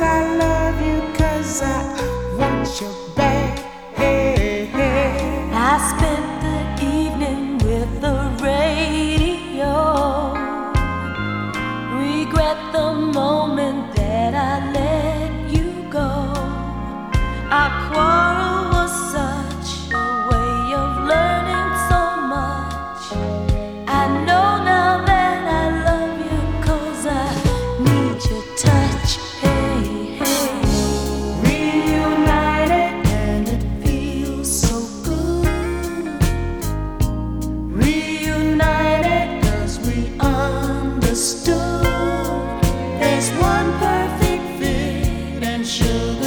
al sugar.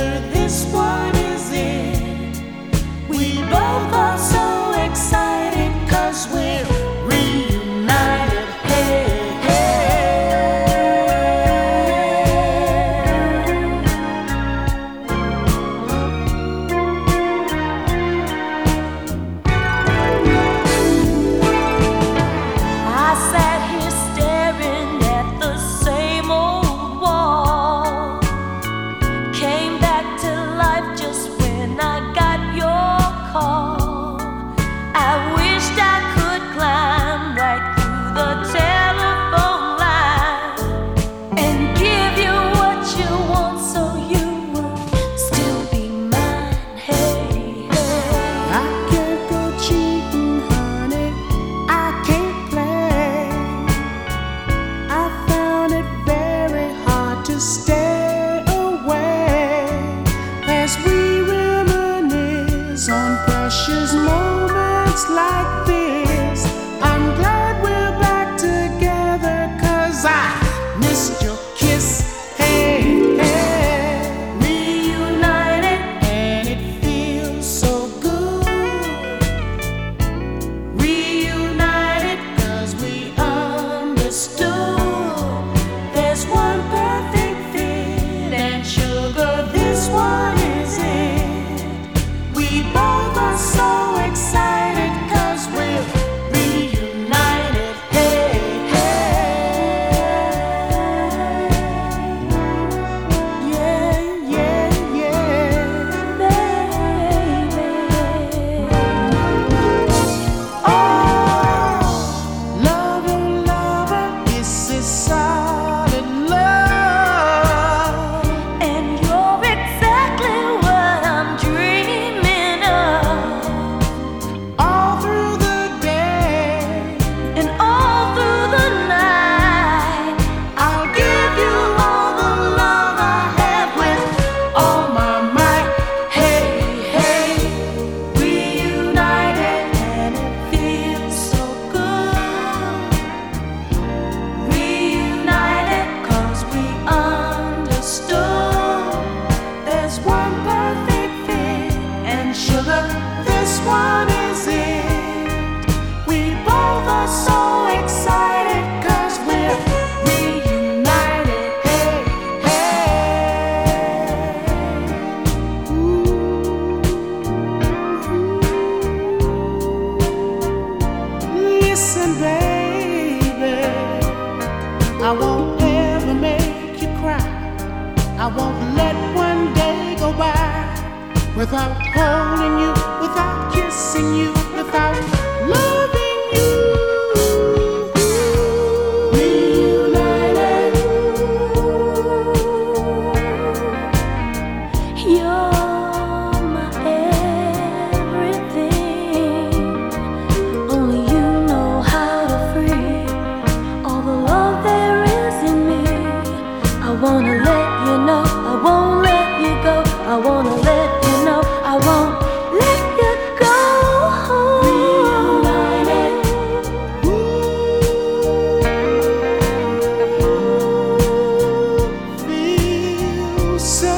precious moments like this. Listen, baby, I won't ever make you cry. I won't let one day go by without holding you, without kissing you, without. So